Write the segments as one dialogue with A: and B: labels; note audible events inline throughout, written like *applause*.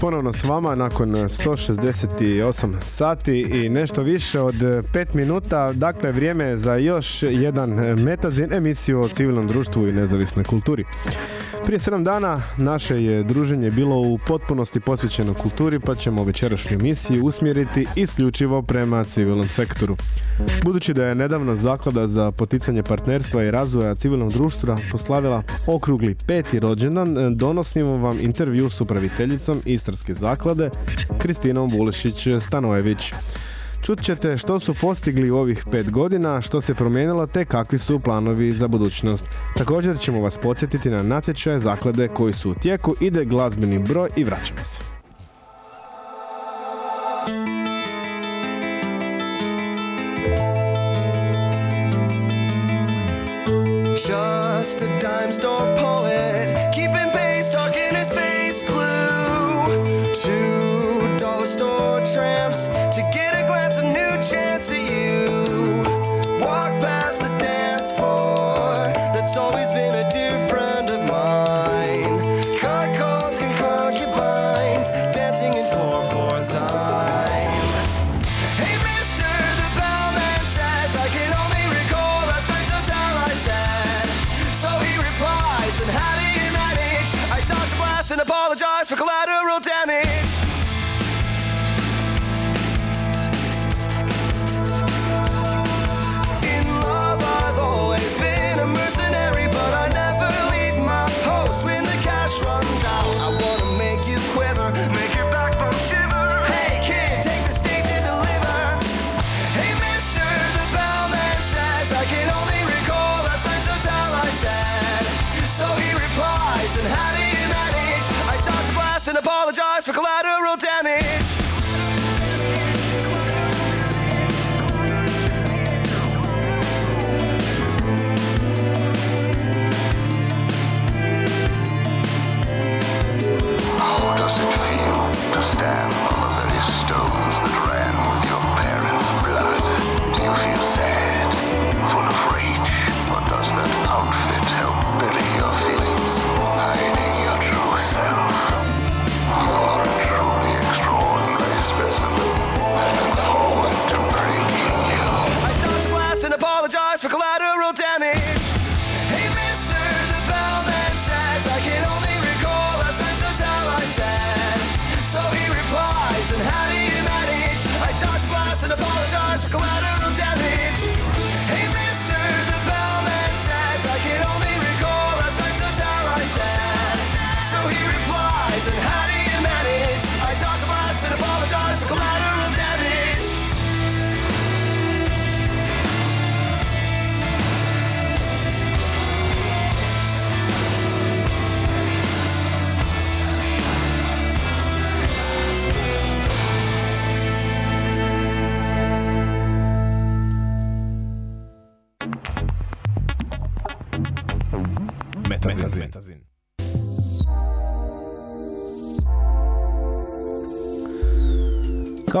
A: Ponovno s vama nakon 168 sati i nešto više od 5 minuta. Dakle, vrijeme je za još jedan metazin emisiju o civilnom društvu i nezavisnoj kulturi. Prije 7 dana naše je druženje bilo u potpunosti posvećeno kulturi, pa ćemo večerašnju emisiju usmjeriti isključivo prema civilnom sektoru. Budući da je nedavno Zaklada za poticanje partnerstva i razvoja civilnog društva poslavila okrugli peti rođendan, donosimo vam intervju s upraviteljicom Istarske zaklade Kristinom Bulišić-Stanojević. Čut ćete što su postigli u ovih pet godina, što se promijenilo te kakvi su planovi za budućnost. Također ćemo vas podsjetiti na natječaje zaklade koji su u tijeku, ide glazbeni broj i vraćamo se.
B: Just a dime store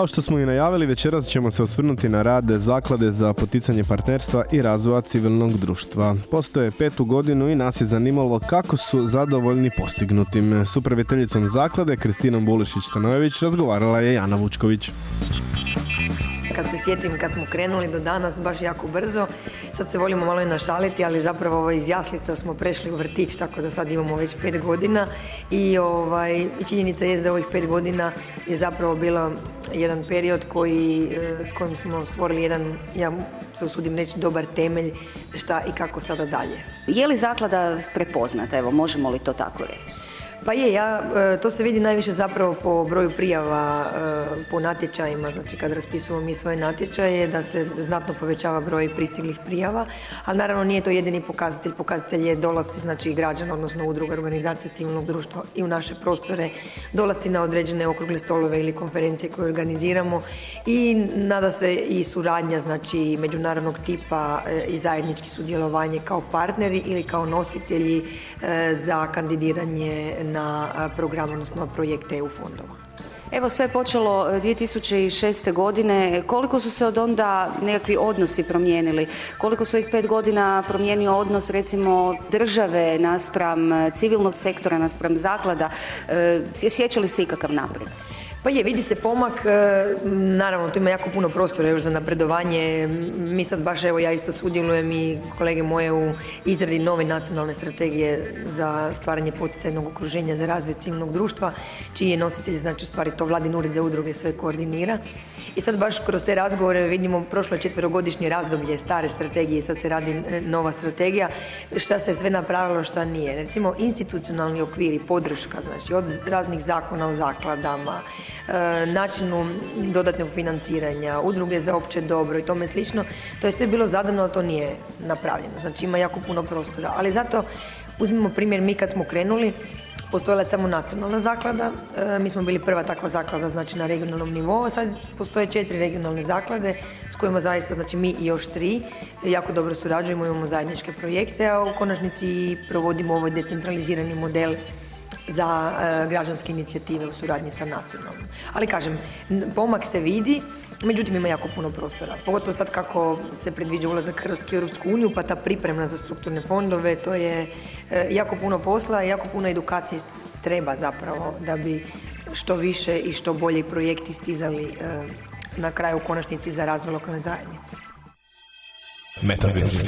A: Kao što smo i najavili, večeras ćemo se osvrnuti na rad Zaklade za poticanje partnerstva i razvoja civilnog društva. Postoje petu godinu i nas je zanimalo kako su zadovoljni postignutim. S upraviteljicom Zaklade, Kristinom Bulišić-Stanojević, razgovarala je Jana Vučković.
C: Kad se sjetim kad smo krenuli do danas baš jako brzo, sad se volimo malo i našaliti, ali zapravo ovaj, iz jaslica smo prešli u vrtić, tako da sad imamo već pet godina i ovaj, činjenica je da ovih pet godina je zapravo bilo jedan period koji, e, s kojim smo stvorili jedan, ja se usudim reći, dobar temelj šta i kako sada dalje.
D: Je li zaklada prepoznata, evo možemo li to tako reći?
C: Pa je, ja, e, to se vidi najviše zapravo po broju prijava e, po natječajima, znači kad raspisujemo mi svoje natječaje, da se znatno povećava broj pristiglih prijava, ali naravno nije to jedini pokazatelj, pokazatelj je dolasci znači građana, odnosno udruga, organizacija civilnog društva i u naše prostore, dolasci na određene okrugle stolove ili konferencije koje organiziramo. I nada sve i suradnja, znači međunarodnog tipa e, i zajednički sudjelovanje kao partneri ili kao nositelji za kandidiranje na program, odnosno projekte EU fondova.
D: Evo sve je počelo 2006. godine. Koliko su se od onda nekakvi odnosi promijenili? Koliko su ih pet godina promijenio odnos recimo države naspram civilnog sektora, naspram zaklada? Sjeća li se ikakav naprijed?
C: Pa je, vidi se pomak, e, naravno tu ima jako puno prostora još za napredovanje, mi sad baš evo ja isto sudjelujem i kolege moje u izradi nove nacionalne strategije za stvaranje poticajnog okruženja za razvoj civilnog društva, čiji je nositelj znači u stvari to Vladin ured za udruge sve koordinira. I sad baš kroz te razgovore vidimo prošlo je četverogodišnje razdoblje stare strategije sad se radi e, nova strategija, šta se sve napravilo, šta nije. Recimo institucionalni okvir i podrška, znači od raznih zakona o zakladama, načinu dodatnog financiranja, udruge za opće dobro i tome slično, to je sve bilo zadano, ali to nije napravljeno. Znači ima jako puno prostora. Ali zato, uzmimo primjer, mi kad smo krenuli, postojala je samo nacionalna zaklada, e, mi smo bili prva takva zaklada znači na regionalnom nivou, sad postoje četiri regionalne zaklade s kojima zaista, znači mi i još tri, jako dobro surađujemo, imamo zajedničke projekte, a u konačnici provodimo ovaj decentralizirani model za e, građanske inicijative u suradnji sa nacionalnom. Ali kažem, pomak se vidi, međutim ima jako puno prostora. Pogotovo sad kako se predviđa ulazak Hrvatske u Europsku uniju, pa ta pripremna za strukturne fondove, to je e, jako puno posla, jako puno edukacije treba zapravo da bi što više i što bolje projekti stizali e, na kraju u konačnici za razvoj lokalne zajednice.
A: Metaverse.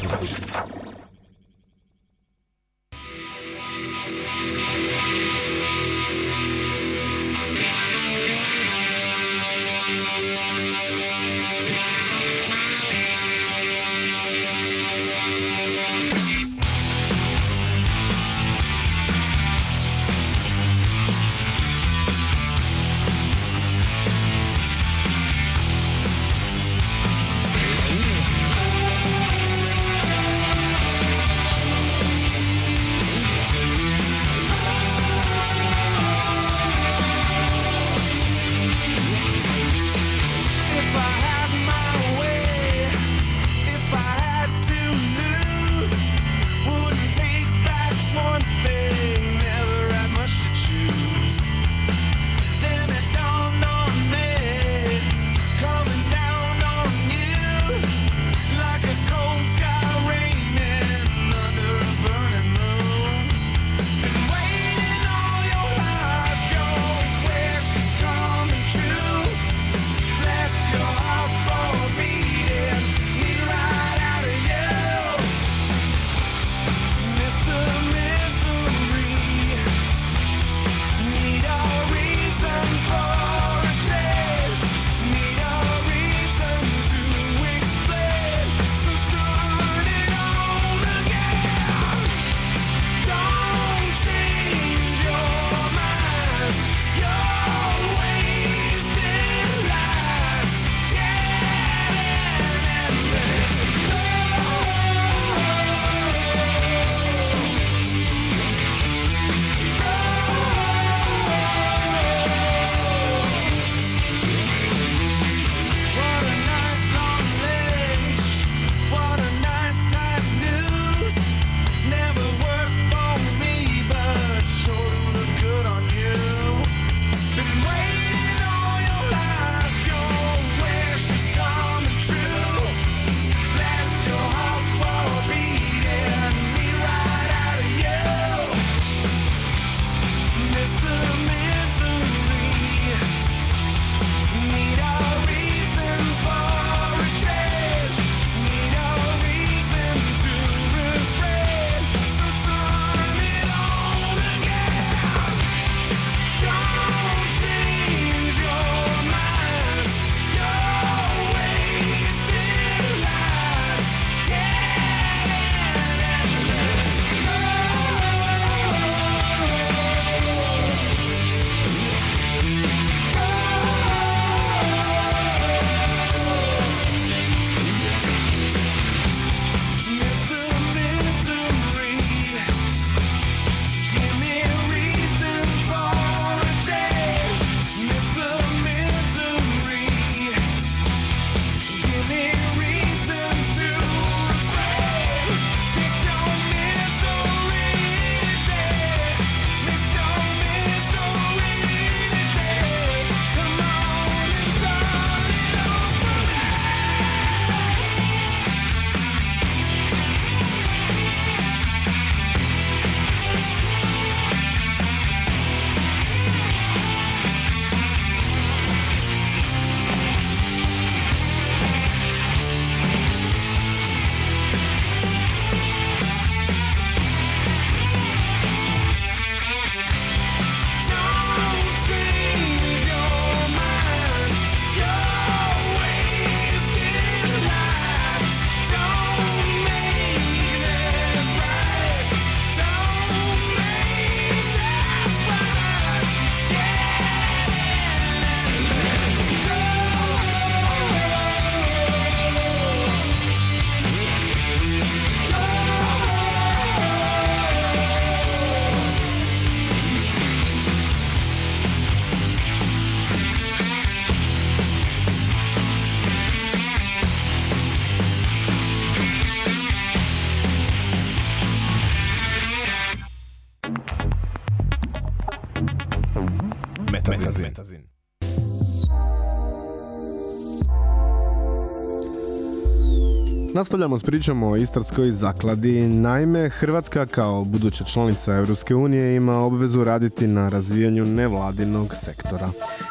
A: Nastavljamo s pričom o Istarskoj zakladi. Naime, Hrvatska kao buduća članica Europske unije ima obvezu raditi na razvijanju nevladinog sektora.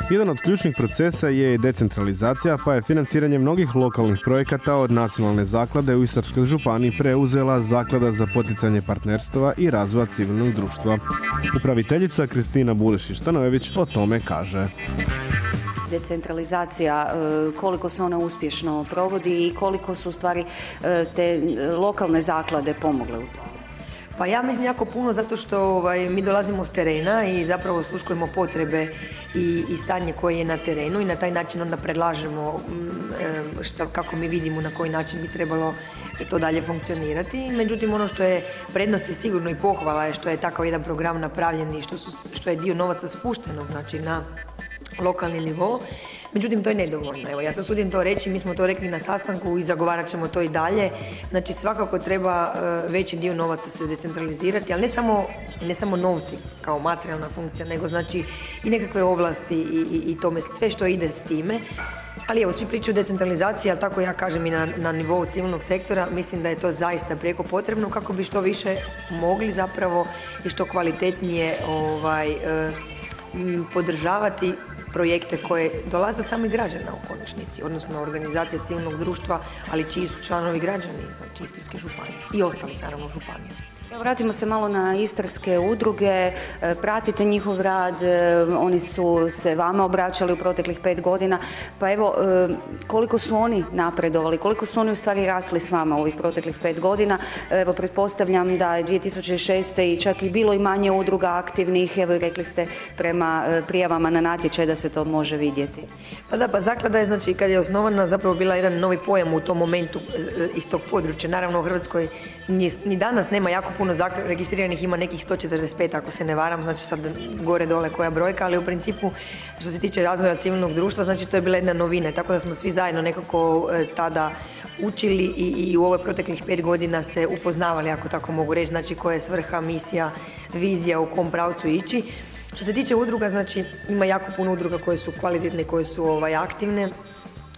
A: Jedan od ključnih procesa je i decentralizacija, pa je financiranje mnogih lokalnih projekata od nacionalne zaklade u Istarskoj županiji preuzela Zaklada za poticanje partnerstva i razvoja civilnog društva. Upraviteljica Kristina Bulešić-Stanojević o tome kaže.
D: Decentralizacija, e, koliko se ona uspješno provodi i koliko su stvari e, te e, lokalne zaklade pomogle u tome.
C: Pa ja mislim jako puno zato što ovaj, mi dolazimo s terena i zapravo osluškujemo potrebe i, i stanje koje je na terenu i na taj način onda predlažemo mm, em, šta, kako mi vidimo na koji način bi trebalo to dalje funkcionirati. Međutim, ono što je prednost je sigurno i pohvala je što je takav jedan program napravljen i što, su, što je dio novaca spušteno znači na lokalni nivo. Međutim, to je nedovoljno. Evo, ja se usudim to reći, mi smo to rekli na sastanku i zagovarat ćemo to i dalje. Znači, svakako treba e, veći dio novaca se decentralizirati, ali ne samo, ne samo novci kao materijalna funkcija, nego znači i nekakve ovlasti i, i, i tome sve što ide s time. Ali evo, svi pričaju o decentralizaciji, a tako ja kažem i na, na nivou civilnog sektora, mislim da je to zaista prijeko potrebno kako bi što više mogli zapravo i što kvalitetnije ovaj, e, podržavati projekte koje dolaze od samih građana u konačnici, odnosno organizacije civilnog društva, ali čiji su članovi građani, znači Istarske županije i ostalih naravno županija.
D: Vratimo se malo na istarske udruge, e, pratite njihov rad, e, oni su se vama obraćali u proteklih pet godina, pa evo e, koliko su oni napredovali, koliko su oni u stvari rasli s vama u ovih proteklih pet godina, evo pretpostavljam da je 2006. i čak i bilo i manje udruga aktivnih, evo rekli ste prema prijavama na natječaj da se to može vidjeti.
C: Pa da, pa zaklada je, znači, kad je osnovana, zapravo bila jedan novi pojam u tom momentu iz tog područja. Naravno, u Hrvatskoj ni danas nema jako puno registriranih, ima nekih 145, ako se ne varam, znači sad gore dole koja brojka, ali u principu, što se tiče razvoja civilnog društva, znači to je bila jedna novina, tako da smo svi zajedno nekako e, tada učili i, i u ovoj proteklih pet godina se upoznavali, ako tako mogu reći, znači koja je svrha, misija, vizija, u kom pravcu ići. Što se tiče udruga, znači ima jako puno udruga koje su kvalitetne, koje su ovaj, aktivne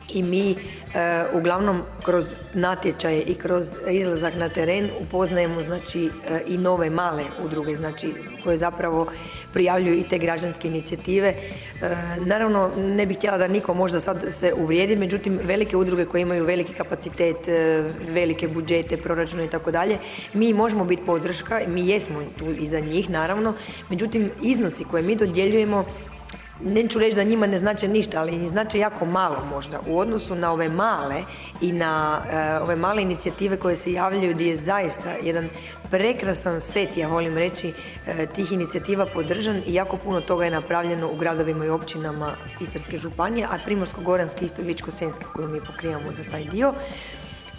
C: i mi e, uglavnom kroz natječaje i kroz izlazak na teren upoznajemo znači e, i nove male udruge znači koje zapravo prijavljuju i te građanske inicijative. E, naravno ne bih htjela da niko možda sad se uvrijedi, međutim velike udruge koje imaju veliki kapacitet, e, velike budžete, proračune i tako dalje, mi možemo biti podrška, mi jesmo tu i za njih naravno, međutim iznosi koje mi dodjeljujemo neću reći da njima ne znače ništa, ali im znače jako malo možda u odnosu na ove male i na e, ove male inicijative koje se javljaju gdje je zaista jedan prekrasan set, ja volim reći, e, tih inicijativa podržan i jako puno toga je napravljeno u gradovima i općinama Istarske županije, a Primorsko-goranske isto i Ličko-senjske koju mi pokrivamo za taj dio.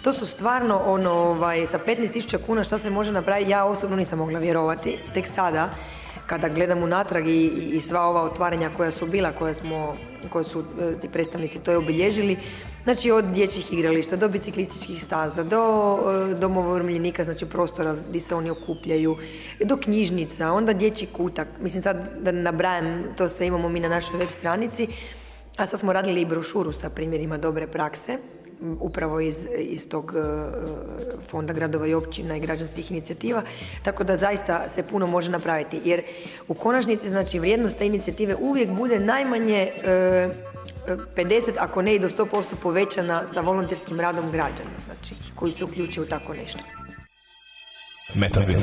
C: To su stvarno ono, ovaj, sa 15.000 kuna šta se može napraviti, ja osobno nisam mogla vjerovati, tek sada kada gledam unatrag i, i sva ova otvaranja koja su bila, koja smo, koje su e, ti predstavnici to je obilježili, znači od dječjih igrališta do biciklističkih staza, do e, domova umirovljenika, znači prostora gdje se oni okupljaju, do knjižnica, onda dječji kutak, mislim sad da nabrajam, to sve imamo mi na našoj web stranici, a sad smo radili i brošuru sa primjerima dobre prakse, upravo iz, iz tog e, fonda gradova i općina i građanskih inicijativa, tako da zaista se puno može napraviti. Jer u konačnici, znači, vrijednost te inicijative uvijek bude najmanje e, e, 50, ako ne i do 100% povećana sa volonterskim radom građana, znači, koji se uključuju u tako nešto.
E: Metazin.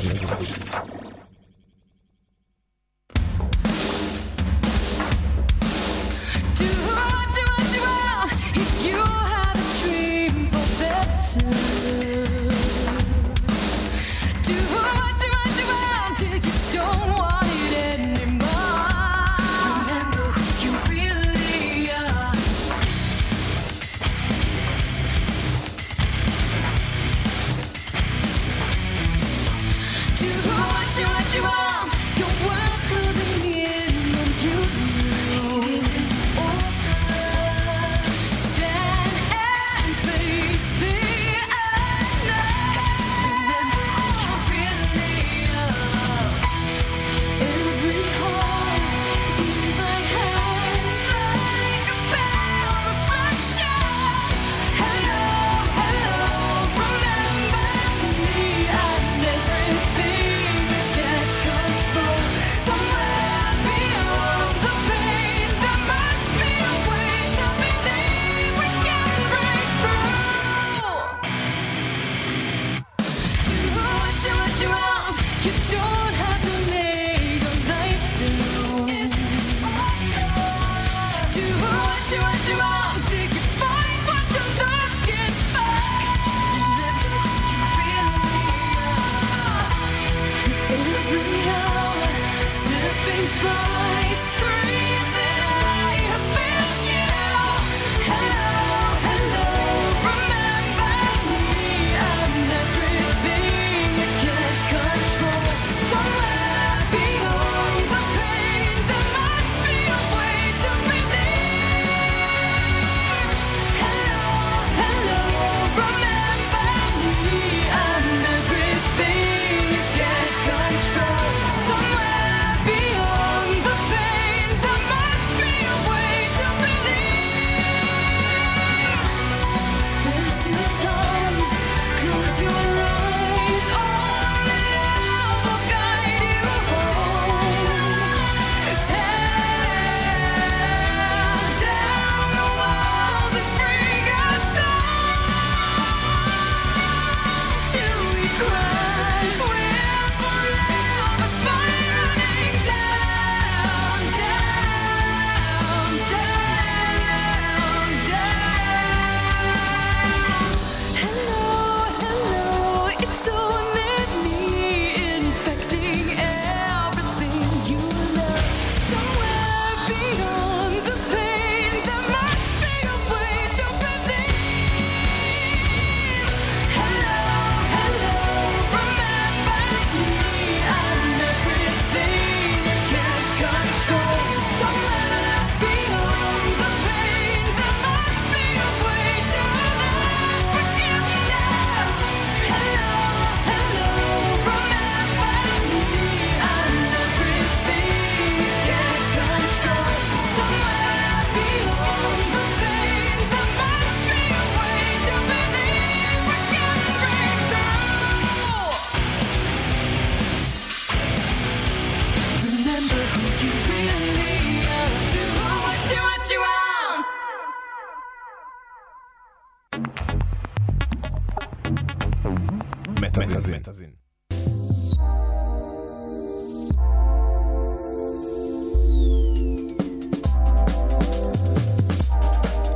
E: Metazin.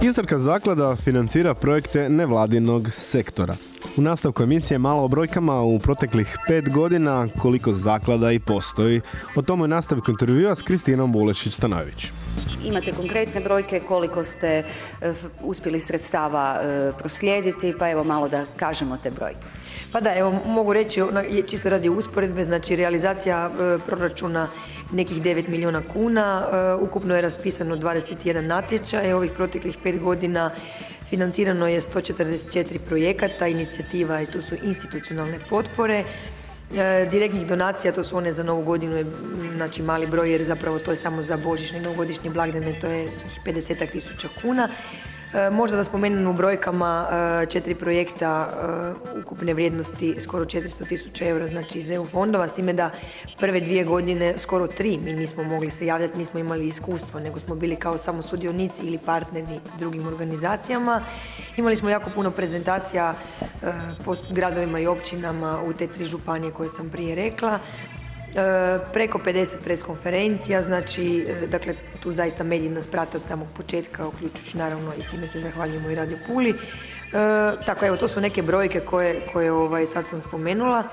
A: Istarka zaklada financira projekte nevladinog sektora. U nastavku emisije malo o brojkama u proteklih pet godina koliko zaklada i postoji. O tome je nastavku intervjua s Kristinom Bulešić-Stanojević.
D: Imate konkretne brojke koliko ste e, f- uspjeli sredstava e, proslijediti, pa evo malo da kažemo te brojke.
C: Pa da, evo mogu reći, je čisto radi usporedbe, znači realizacija e, proračuna nekih 9 milijuna kuna, e, ukupno je raspisano 21 natječaj, ovih proteklih 5 godina financirano je 144 projekata, inicijativa i tu su institucionalne potpore, E, direktnih donacija, to su one za novu godinu, znači mali broj jer zapravo to je samo za božićne i novogodišnje blagdane, to je 50 tisuća kuna. E, možda da spomenem u brojkama e, četiri projekta e, ukupne vrijednosti skoro 400 tisuća eura, znači iz EU fondova, s time da prve dvije godine, skoro tri, mi nismo mogli se javljati, nismo imali iskustvo, nego smo bili kao samo sudionici ili partneri drugim organizacijama. Imali smo jako puno prezentacija po gradovima i općinama u te tri županije koje sam prije rekla. E, preko 50 preskonferencija, znači, e, dakle, tu zaista mediji nas prate od samog početka, uključujući naravno i time se zahvaljujemo i Radio Puli. E, tako, evo, to su neke brojke koje, koje ovaj, sad sam spomenula.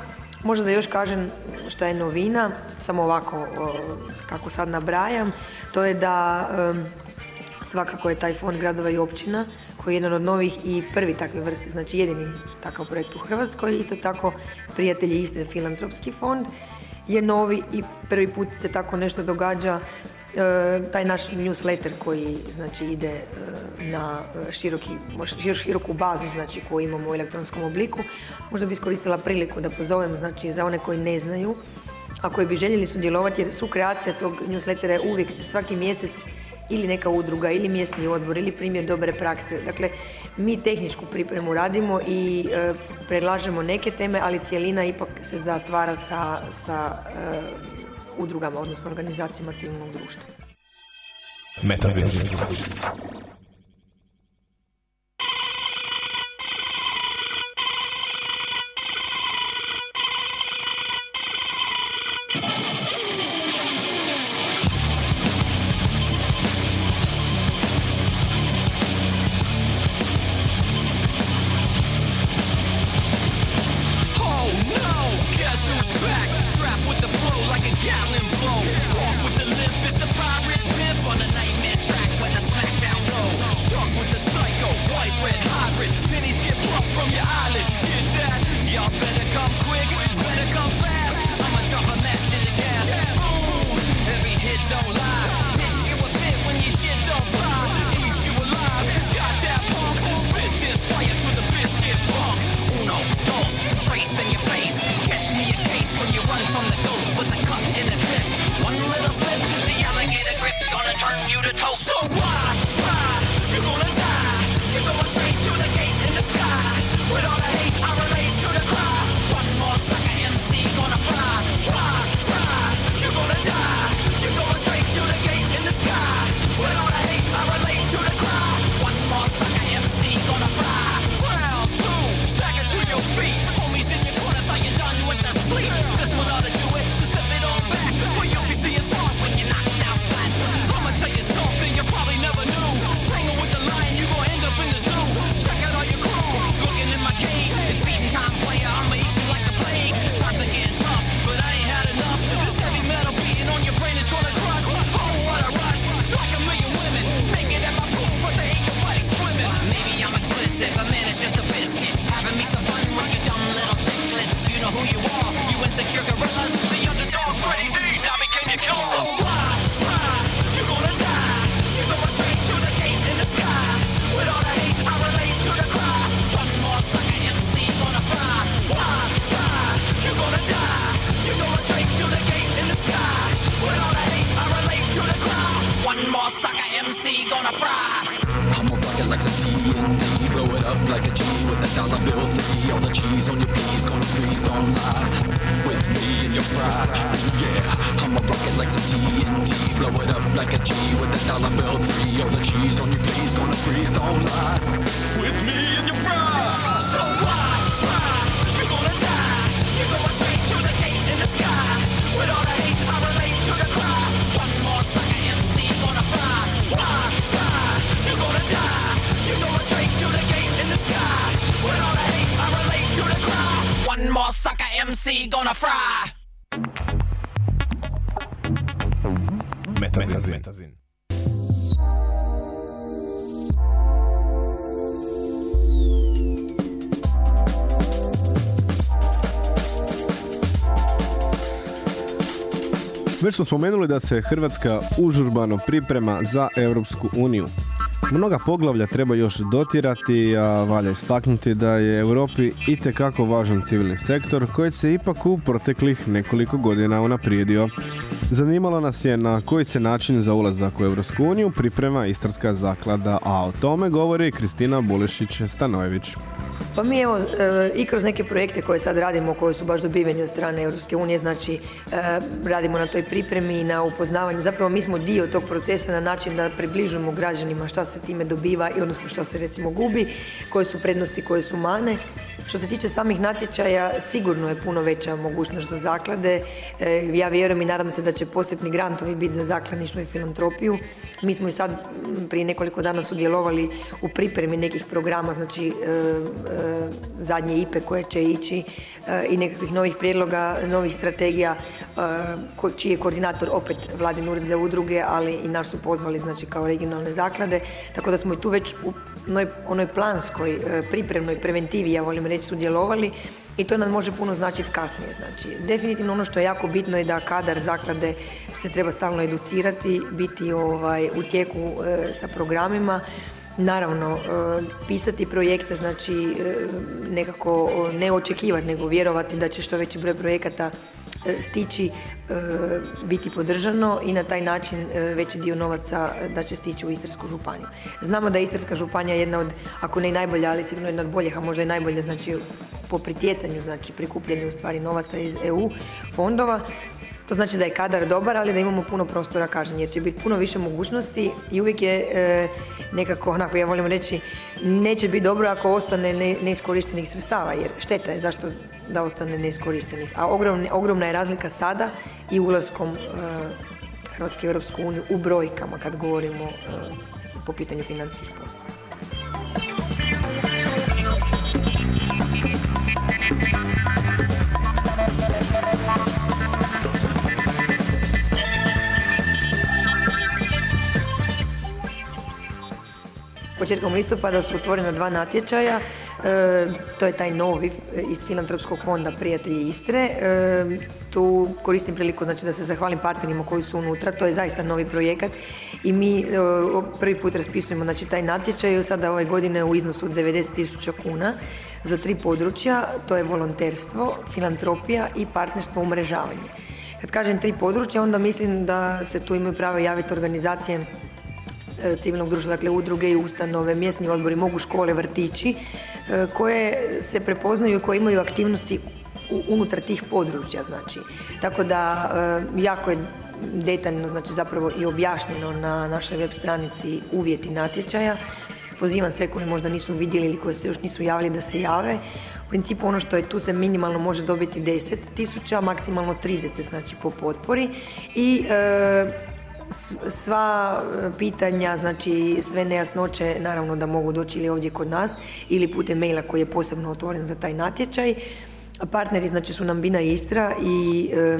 C: Možda da još kažem šta je novina, samo ovako kako sad nabrajam, to je da em, svakako je taj fond gradova i općina koji je jedan od novih i prvi takve vrste, znači jedini takav projekt u Hrvatskoj. Isto tako Prijatelji Istre filantropski fond je novi i prvi put se tako nešto događa. E, taj naš newsletter koji znači ide e, na e, široki, šir- široku bazu znači koju imamo u elektronskom obliku. Možda bi iskoristila priliku da pozovem znači za one koji ne znaju, a koji bi željeli sudjelovati jer su kreacija tog newslettera je uvijek svaki mjesec ili neka udruga ili mjesni odbor ili primjer dobre prakse. Dakle, mi tehničku pripremu radimo i e, predlažemo neke teme, ali cijelina ipak se zatvara sa, sa e, udrugama, odnosno organizacijama civilnog društva.
E: Metazin.
F: Gonna fry.
G: I'ma rock it like some TNT Blow it up like a G with a dollar bill three All the cheese on your P's gonna freeze, don't lie. With me and your fry, yeah I'ma rock it like some TNT Blow it up like a G with a dollar bill three All the cheese on your P's gonna freeze, don't lie. With me and your fry
F: MC gonna fry.
E: Metazin.
A: Već smo spomenuli da se Hrvatska užurbano priprema za Europsku uniju. Mnoga poglavlja treba još dotirati, a valja istaknuti da je Europi itekako važan civilni sektor koji se ipak u proteklih nekoliko godina unaprijedio. Zanimalo nas je na koji se način za ulazak u uniju priprema Istarska zaklada, a o tome govori Kristina Bulešić-Stanojević.
C: Pa mi evo e, i kroz neke projekte koje sad radimo, koji su baš dobiveni od strane Europske unije, znači e, radimo na toj pripremi i na upoznavanju. Zapravo mi smo dio tog procesa na način da približujemo građanima šta se time dobiva i odnosno šta se recimo gubi, koje su prednosti, koje su mane. Što se tiče samih natječaja, sigurno je puno veća mogućnost za zaklade. E, ja vjerujem i nadam se da će posebni grantovi biti za zakladništvo i filantropiju. Mi smo i sad prije nekoliko dana sudjelovali u pripremi nekih programa, znači e, e, zadnje IPE koje će ići i nekakvih novih prijedloga, novih strategija, čiji je koordinator opet Vladin ured za udruge, ali i nas su pozvali znači kao regionalne zaklade, tako da smo i tu već u onoj, planskoj, pripremnoj preventivi, ja volim sudjelovali i to nam može puno značiti kasnije. Znači, definitivno ono što je jako bitno je da kadar zaklade se treba stalno educirati, biti ovaj, u tijeku e, sa programima, Naravno, e, pisati projekte, znači e, nekako e, ne očekivati, nego vjerovati da će što veći broj projekata stići, biti podržano i na taj način veći dio novaca da će stići u Istarsku županiju. Znamo da je Istarska županija jedna od, ako ne i najbolja, ali sigurno jedna od boljih, a možda i najbolja, znači po pritjecanju, znači u stvari novaca iz EU fondova. To znači da je kadar dobar, ali da imamo puno prostora kažem, jer će biti puno više mogućnosti i uvijek je e, nekako, onako ja volim reći, neće biti dobro ako ostane ne, neiskorištenih sredstava, jer šteta je zašto da ostane neiskorištenih. A ogromne- ogromna je razlika sada i ulaskom e, Hrvatske u Europsku uniju u brojkama kad govorimo e, po pitanju financijskih poslova. Početkom listopada su otvorena dva natječaja, e, to je taj novi e, iz Filantropskog fonda Prijatelji Istre. E, tu koristim priliku znači, da se zahvalim partnerima koji su unutra, to je zaista novi projekat i mi e, prvi put raspisujemo znači, taj natječaj sada ove godine u iznosu od 90.000 kuna za tri područja, to je volonterstvo, filantropija i partnerstvo umrežavanje. Kad kažem tri područja, onda mislim da se tu imaju pravo javiti organizacije civilnog društva, dakle udruge i ustanove, mjesni odbori, mogu škole, vrtići, e, koje se prepoznaju, koje imaju aktivnosti unutar tih područja, znači. Tako da e, jako je detaljno, znači zapravo i objašnjeno na našoj web stranici uvjeti natječaja. Pozivam sve koji možda nisu vidjeli ili koji se još nisu javili da se jave. U principu ono što je tu se minimalno može dobiti 10 tisuća, maksimalno 30 znači po potpori i e, sva e, pitanja, znači sve nejasnoće naravno da mogu doći ili ovdje kod nas ili putem maila koji je posebno otvoren za taj natječaj. Partneri znači su nam Bina Istra i e,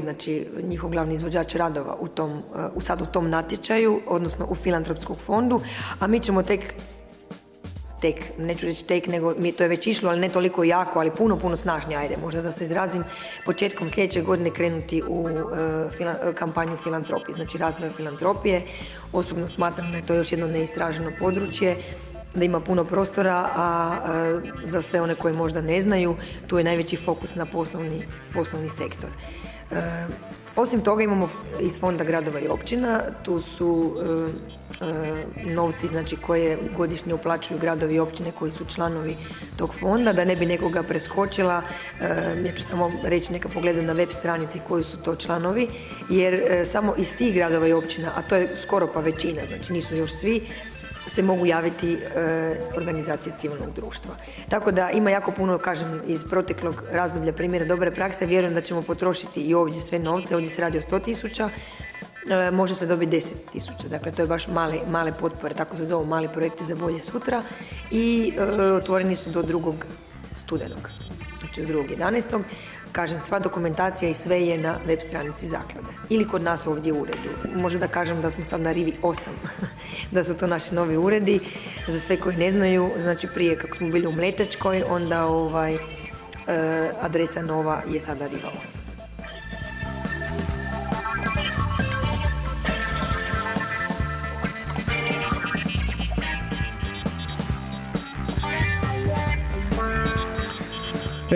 C: znači njihov glavni izvođač radova u tom, e, u sad u tom natječaju, odnosno u filantropskom fondu, a mi ćemo tek tek, neću reći tek, nego mi to je već išlo, ali ne toliko jako, ali puno, puno snažnije, ajde, možda da se izrazim, početkom sljedeće godine krenuti u e, fila- e, kampanju filantropije, znači razvoja filantropije. Osobno smatram da je to još jedno neistraženo područje, da ima puno prostora, a e, za sve one koji možda ne znaju, tu je najveći fokus na poslovni, poslovni sektor. E, osim toga imamo iz fonda gradova i općina, tu su e, e, novci znači, koje godišnje uplaćuju gradovi i općine koji su članovi tog fonda, da ne bi nekoga preskočila, e, ja ću samo reći neka pogledu na web stranici koji su to članovi, jer e, samo iz tih gradova i općina, a to je skoro pa većina, znači nisu još svi, se mogu javiti e, organizacije civilnog društva. Tako da ima jako puno, kažem, iz proteklog razdoblja primjera dobre prakse. Vjerujem da ćemo potrošiti i ovdje sve novce. Ovdje se radi o 100 tisuća. E, može se dobiti 10 tisuća. Dakle, to je baš male, male potpore, tako se zovu mali projekti za bolje sutra. I e, otvoreni su do drugog studenog. Znači do drugog 11. Kažem, sva dokumentacija i sve je na web stranici zaklade. Ili kod nas ovdje u uredu. Možda da kažem da smo sad na Rivi 8. *laughs* da su to naši novi uredi. Za sve koji ne znaju, znači prije kako smo bili u Mletačkoj, onda ovaj, e, adresa nova je sada Riva 8.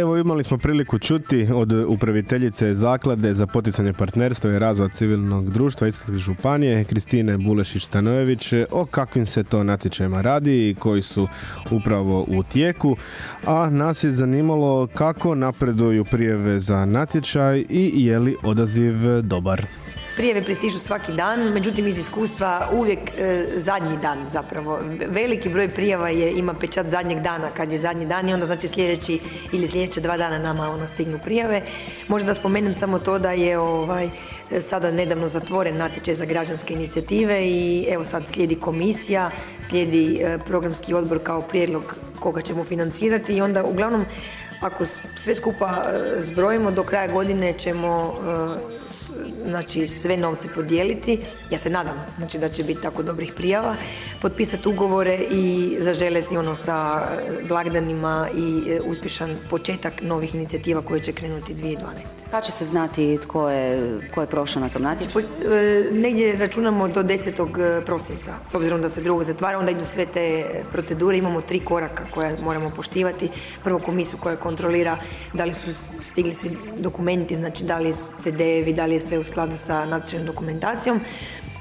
A: Evo imali smo priliku čuti od upraviteljice zaklade za poticanje partnerstva i razvoja civilnog društva Istarske županije Kristine Bulešić-Stanojević o kakvim se to natječajima radi i koji su upravo u tijeku. A nas je zanimalo kako napreduju prijeve za natječaj i je li odaziv dobar.
C: Prijeve pristižu svaki dan, međutim iz iskustva uvijek e, zadnji dan zapravo. Veliki broj prijava je, ima pečat zadnjeg dana kad je zadnji dan i onda znači sljedeći ili sljedeća dva dana nama ona stignu prijave. Možda da spomenem samo to da je ovaj, sada nedavno zatvoren natječaj za građanske inicijative i evo sad slijedi komisija, slijedi e, programski odbor kao prijedlog koga ćemo financirati i onda uglavnom ako sve skupa e, zbrojimo do kraja godine ćemo e, znači sve novce podijeliti. Ja se nadam znači da će biti tako dobrih prijava, potpisati ugovore i zaželjeti ono sa e, blagdanima i e, uspješan početak novih inicijativa koje će krenuti 2012.
D: Kad će se znati tko je, tko je prošao na tom natječaju?
C: E, negdje računamo do 10. prosinca, s obzirom da se drugo zatvara, onda idu sve te procedure, imamo tri koraka koje moramo poštivati. Prvo komisiju koja kontrolira da li su stigli svi dokumenti, znači da li su CD-evi, da li je sve u skladu sa natječajnom dokumentacijom.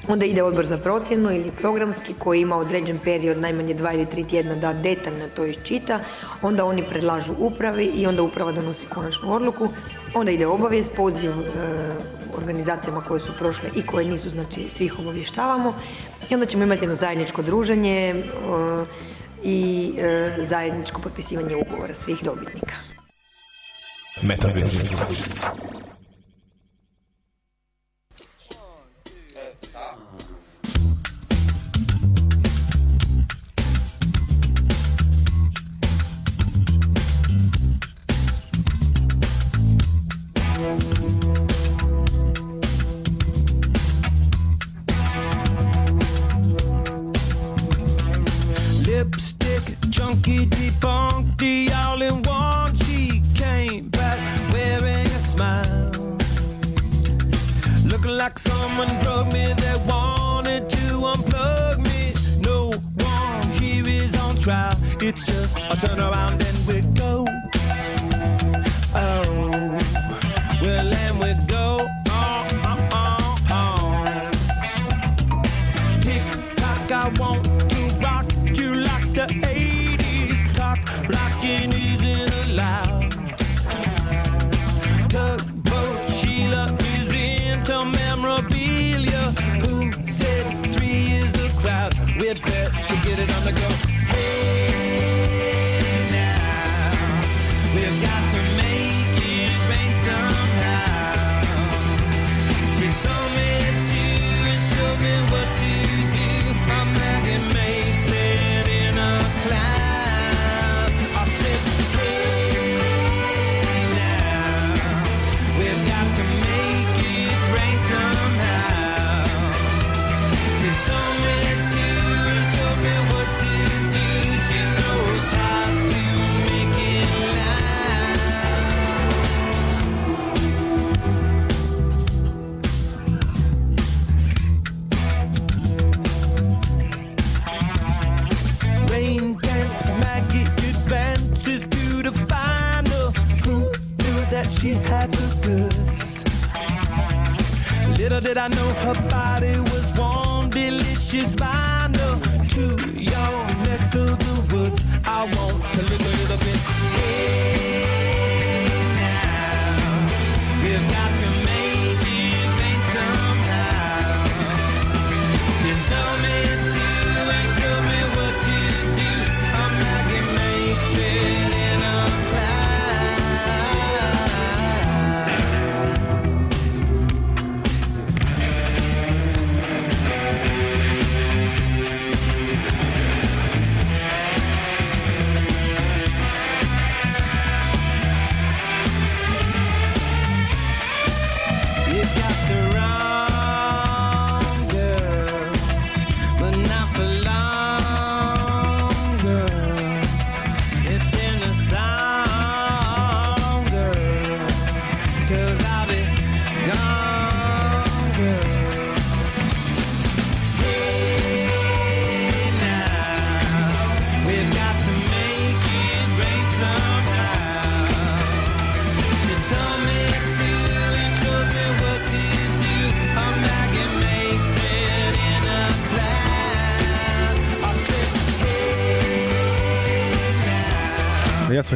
C: Onda ide odbor za procjenu ili programski koji ima određen period, najmanje dva ili tri tjedna da detaljno to iščita. Onda oni predlažu upravi i onda uprava donosi konačnu odluku. Onda ide obavijest, poziv e, organizacijama koje su prošle i koje nisu, znači svih obavještavamo. I onda ćemo imati jedno zajedničko druženje e, i e, zajedničko potpisivanje ugovora svih dobitnika.
H: Lipstick, chunky, defunky, all in one. She came back wearing a smile. Looking like someone me that wanted to unplug me. No one here is on trial. It's just a turn around and we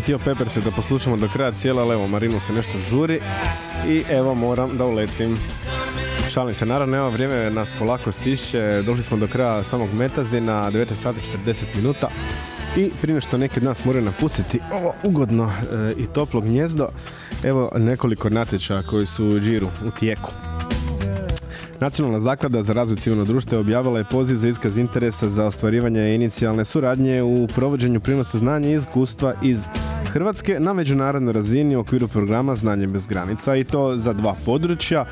A: sam htio Pepperse da poslušamo do kraja cijela, ali evo Marinu se nešto žuri i evo moram da uletim. Šalim se, naravno evo vrijeme nas polako stišće, došli smo do kraja samog metazina, 19 sati 40 minuta i prije što neki od nas moraju napustiti ovo ugodno e, i toplo gnjezdo, evo nekoliko natječaja koji su u džiru, u tijeku. Nacionalna zaklada za razvoj civilnog društva objavila je poziv za iskaz interesa za ostvarivanje inicijalne suradnje u provođenju prinosa znanja i iskustva iz Hrvatske na međunarodnoj razini u okviru programa Znanje bez granica i to za dva područja,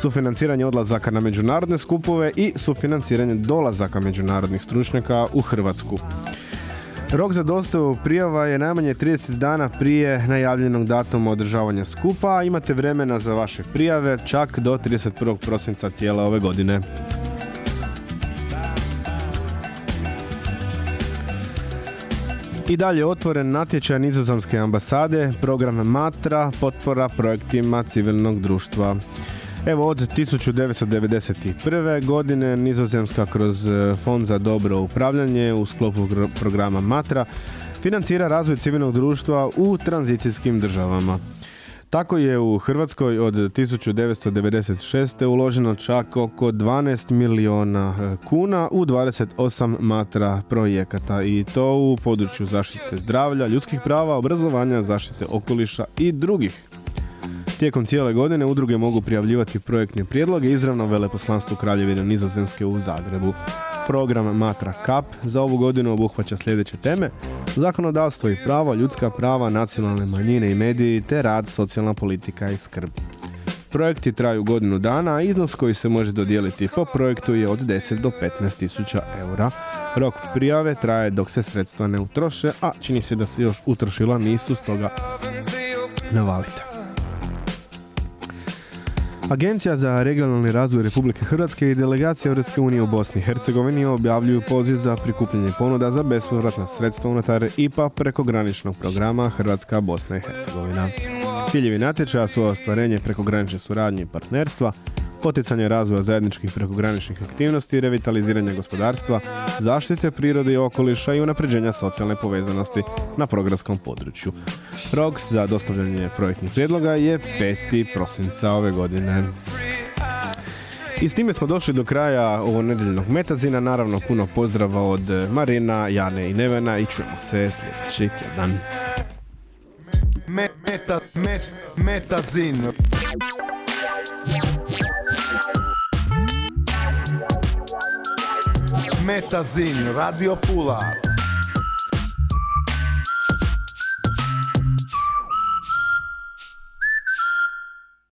A: sufinanciranje odlazaka na međunarodne skupove i sufinanciranje dolazaka međunarodnih stručnjaka u Hrvatsku. Rok za dostavu prijava je najmanje 30 dana prije najavljenog datuma održavanja skupa, a imate vremena za vaše prijave čak do 31. prosinca cijele ove godine. I dalje otvoren natječaj nizozemske ambasade, program Matra, potpora projektima civilnog društva. Evo od 1991. godine Nizozemska kroz e, Fond za dobro upravljanje u sklopu gr- programa Matra financira razvoj civilnog društva u tranzicijskim državama. Tako je u Hrvatskoj od 1996. uloženo čak oko 12 miliona e, kuna u 28 matra projekata i to u području zaštite zdravlja, ljudskih prava, obrazovanja, zaštite okoliša i drugih. Tijekom cijele godine udruge mogu prijavljivati projektne prijedloge izravno veleposlanstvu Kraljevine Nizozemske u Zagrebu. Program Matra Kap za ovu godinu obuhvaća sljedeće teme zakonodavstvo i pravo, ljudska prava, nacionalne manjine i mediji te rad, socijalna politika i skrb. Projekti traju godinu dana, a iznos koji se može dodijeliti po projektu je od 10 do 15 tisuća eura. Rok prijave traje dok se sredstva ne utroše, a čini se da se još utrošila nisu, stoga navalite. Agencija za regionalni razvoj Republike Hrvatske i delegacija Europske unije u Bosni i Hercegovini objavljuju poziv za prikupljanje ponuda za bespovratna sredstva unutar IPA prekograničnog programa Hrvatska, Bosna i Hercegovina. Ciljevi natječaja su ostvarenje prekogranične suradnje i partnerstva, poticanje razvoja zajedničkih prekograničnih aktivnosti, revitaliziranje gospodarstva, zaštite prirode i okoliša i unapređenja socijalne povezanosti na programskom području. Rok za dostavljanje projektnih prijedloga je 5. prosinca ove godine. I s time smo došli do kraja ovog nedeljnog metazina. Naravno, puno pozdrava od Marina, Jane i Nevena i čujemo se sljedeći tjedan.
I: Met, metazin. Metazin, Radio Pula.